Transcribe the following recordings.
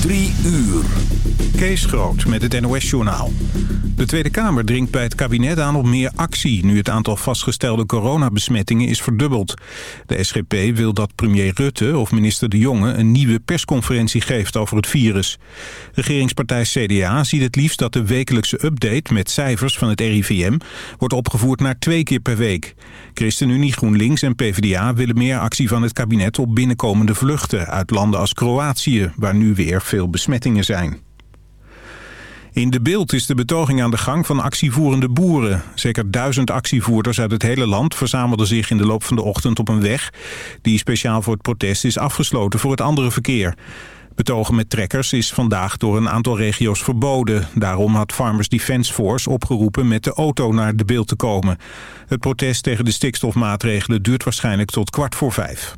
Drie uur. Kees Groot met het NOS-journaal. De Tweede Kamer dringt bij het kabinet aan op meer actie... nu het aantal vastgestelde coronabesmettingen is verdubbeld. De SGP wil dat premier Rutte of minister De Jonge... een nieuwe persconferentie geeft over het virus. Regeringspartij CDA ziet het liefst dat de wekelijkse update... met cijfers van het RIVM wordt opgevoerd naar twee keer per week. ChristenUnie, GroenLinks en PvdA willen meer actie van het kabinet... op binnenkomende vluchten uit landen als Kroatië... waar nu weer veel besmettingen zijn. In de beeld is de betoging aan de gang van actievoerende boeren. Zeker duizend actievoerders uit het hele land verzamelden zich in de loop van de ochtend op een weg... die speciaal voor het protest is afgesloten voor het andere verkeer. Betogen met trekkers is vandaag door een aantal regio's verboden. Daarom had Farmers Defence Force opgeroepen met de auto naar de beeld te komen. Het protest tegen de stikstofmaatregelen duurt waarschijnlijk tot kwart voor vijf.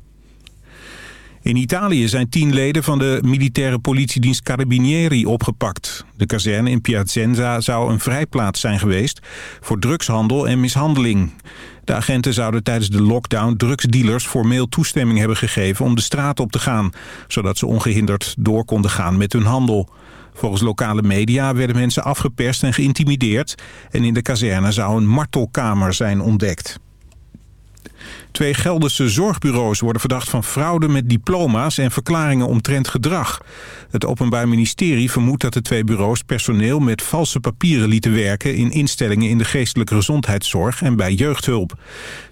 In Italië zijn tien leden van de militaire politiedienst Carabinieri opgepakt. De kazerne in Piacenza zou een vrijplaats zijn geweest voor drugshandel en mishandeling. De agenten zouden tijdens de lockdown drugsdealers formeel toestemming hebben gegeven om de straat op te gaan, zodat ze ongehinderd door konden gaan met hun handel. Volgens lokale media werden mensen afgeperst en geïntimideerd en in de kazerne zou een martelkamer zijn ontdekt. Twee Gelderse zorgbureaus worden verdacht van fraude met diploma's en verklaringen omtrent gedrag. Het Openbaar Ministerie vermoedt dat de twee bureaus personeel met valse papieren lieten werken in instellingen in de geestelijke gezondheidszorg en bij jeugdhulp.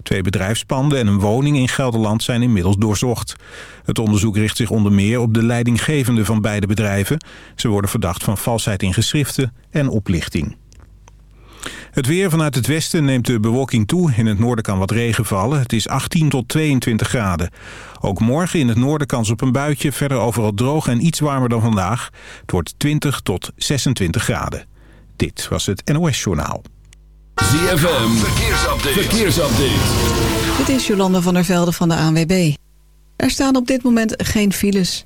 Twee bedrijfspanden en een woning in Gelderland zijn inmiddels doorzocht. Het onderzoek richt zich onder meer op de leidinggevende van beide bedrijven. Ze worden verdacht van valsheid in geschriften en oplichting. Het weer vanuit het westen neemt de bewolking toe. In het noorden kan wat regen vallen. Het is 18 tot 22 graden. Ook morgen in het noorden kans op een buitje. Verder overal droog en iets warmer dan vandaag. Het wordt 20 tot 26 graden. Dit was het NOS Journaal. ZFM, verkeersupdate. verkeersupdate. Dit is Jolanda van der Velde van de ANWB. Er staan op dit moment geen files.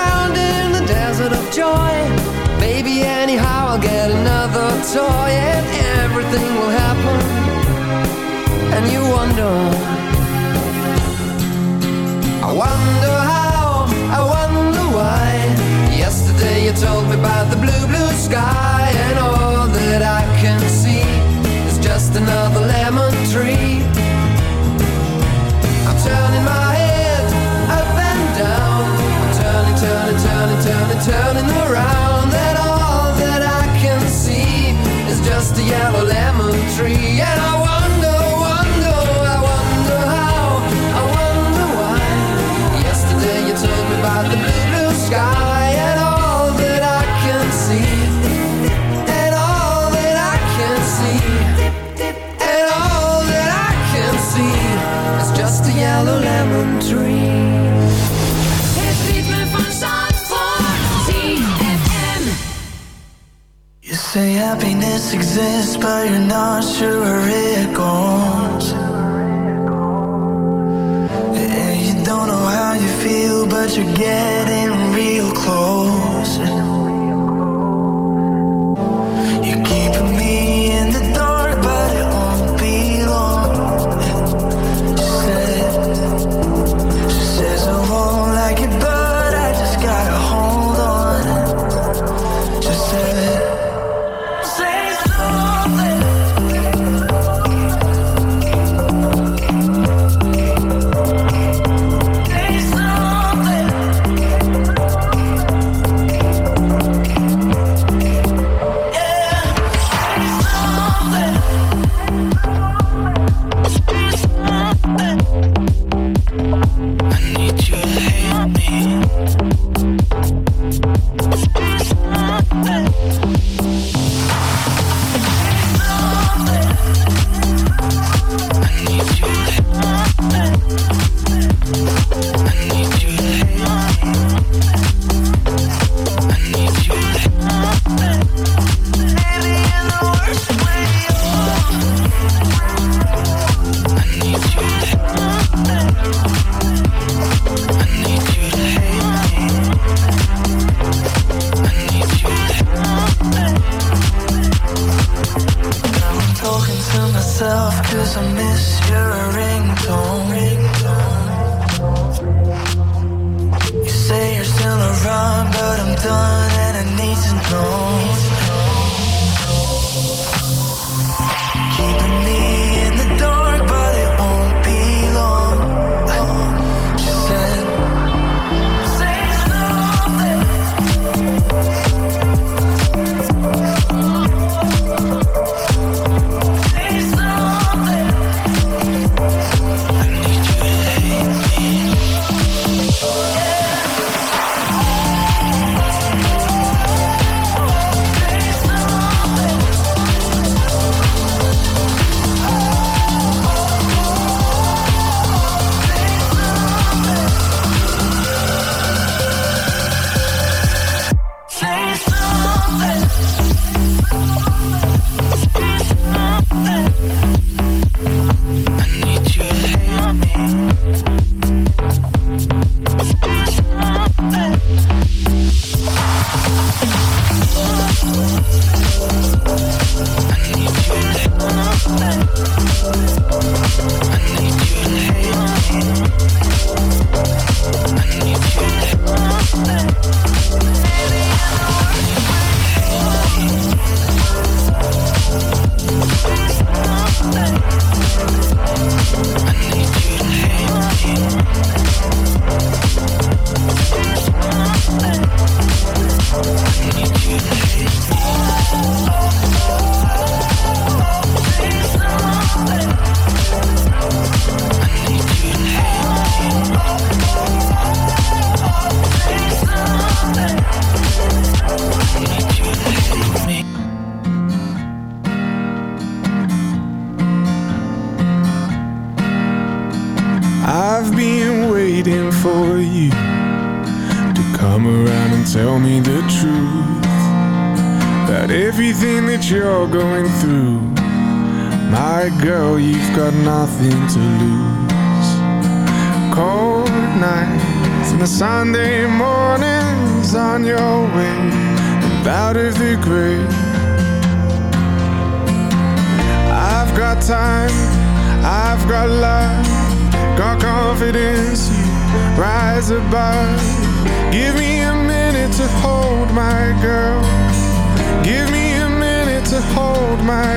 joy Baby, anyhow, I'll get another toy And everything will happen. And you wonder. I wonder how, I wonder why. Yesterday you told me about the blue, blue sky but you're not sure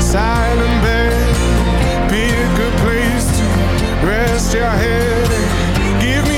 Silent bed. Pick a place to rest your head. Give me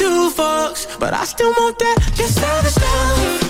two forks, but I still want that just savage love.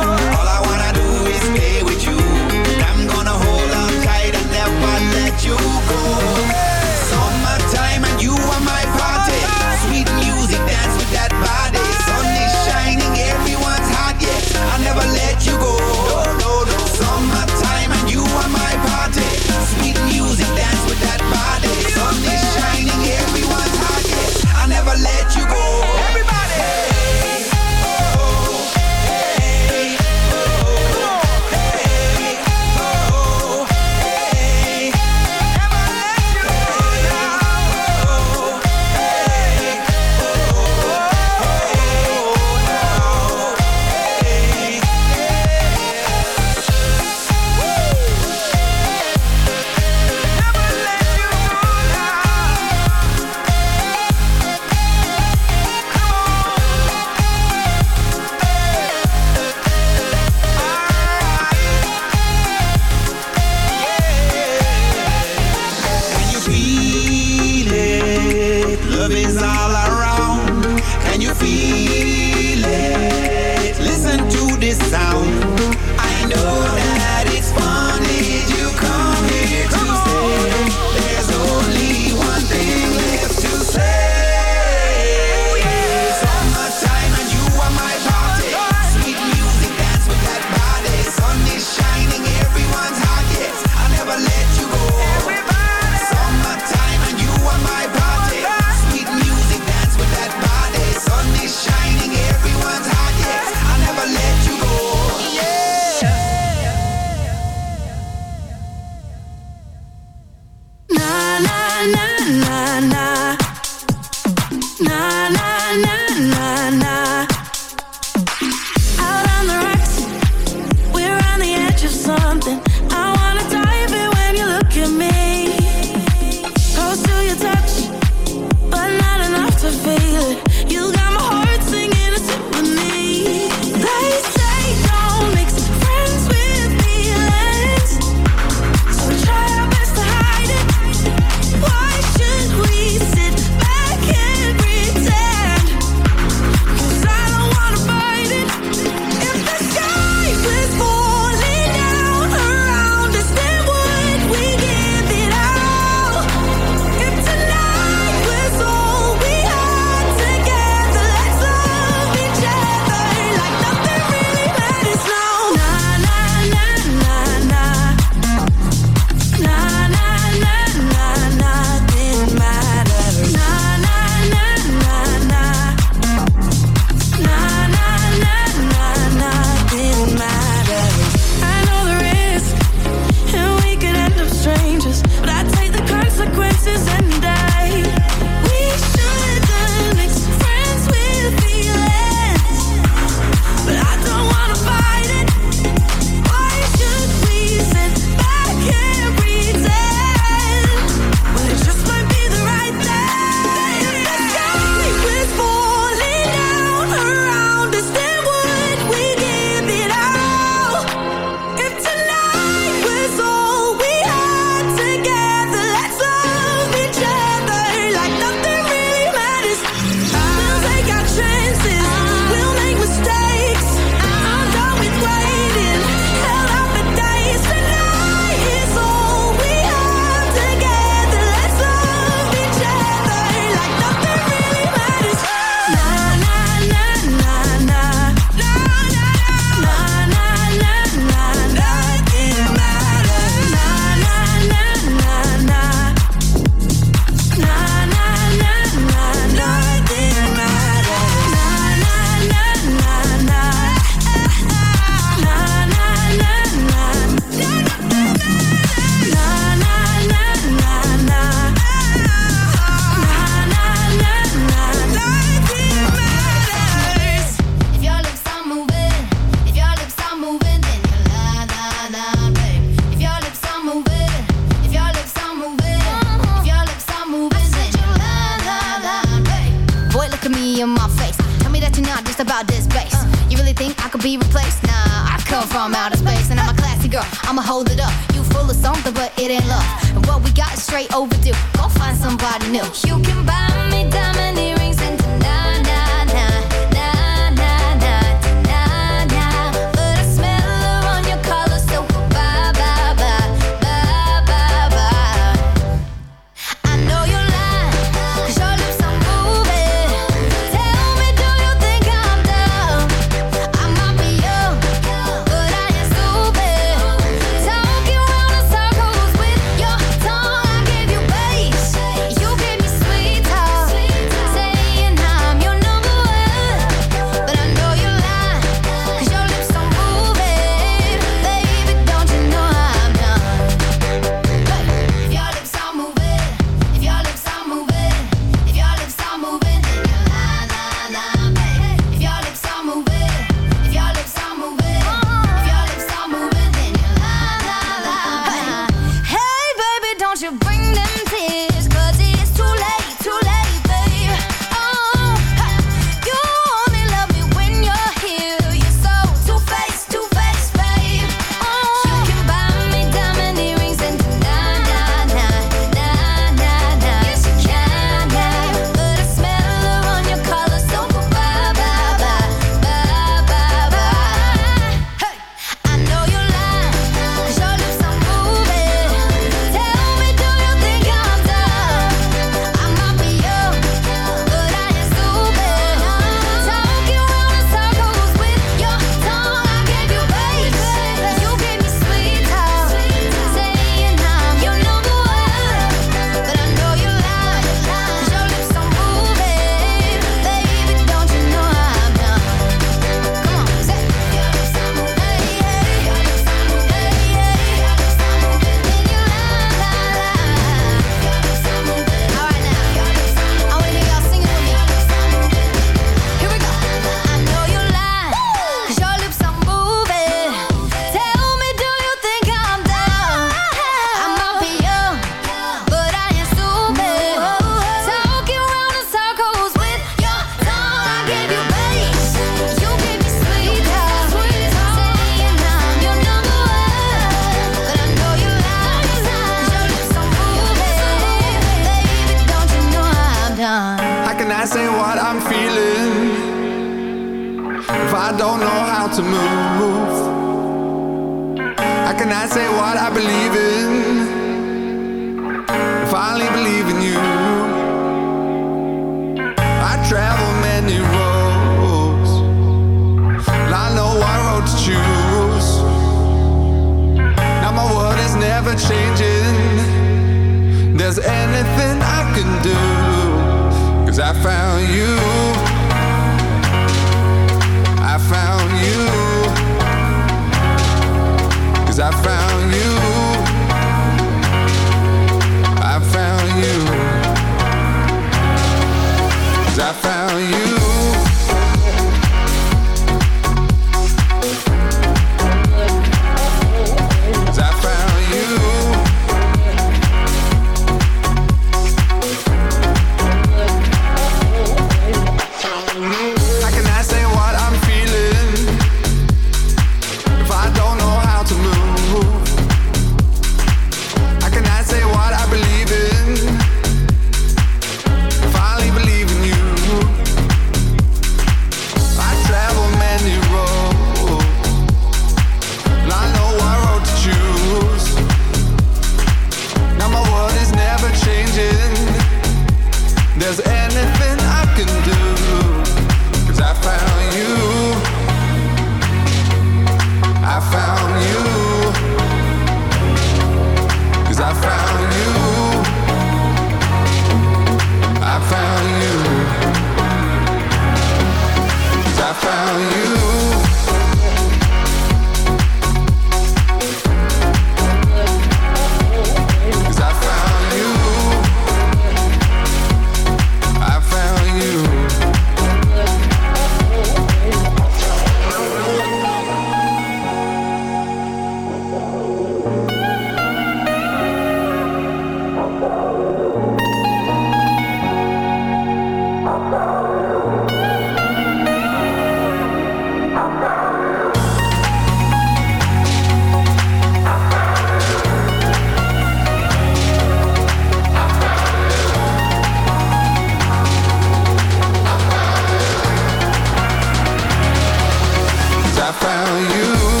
I found you.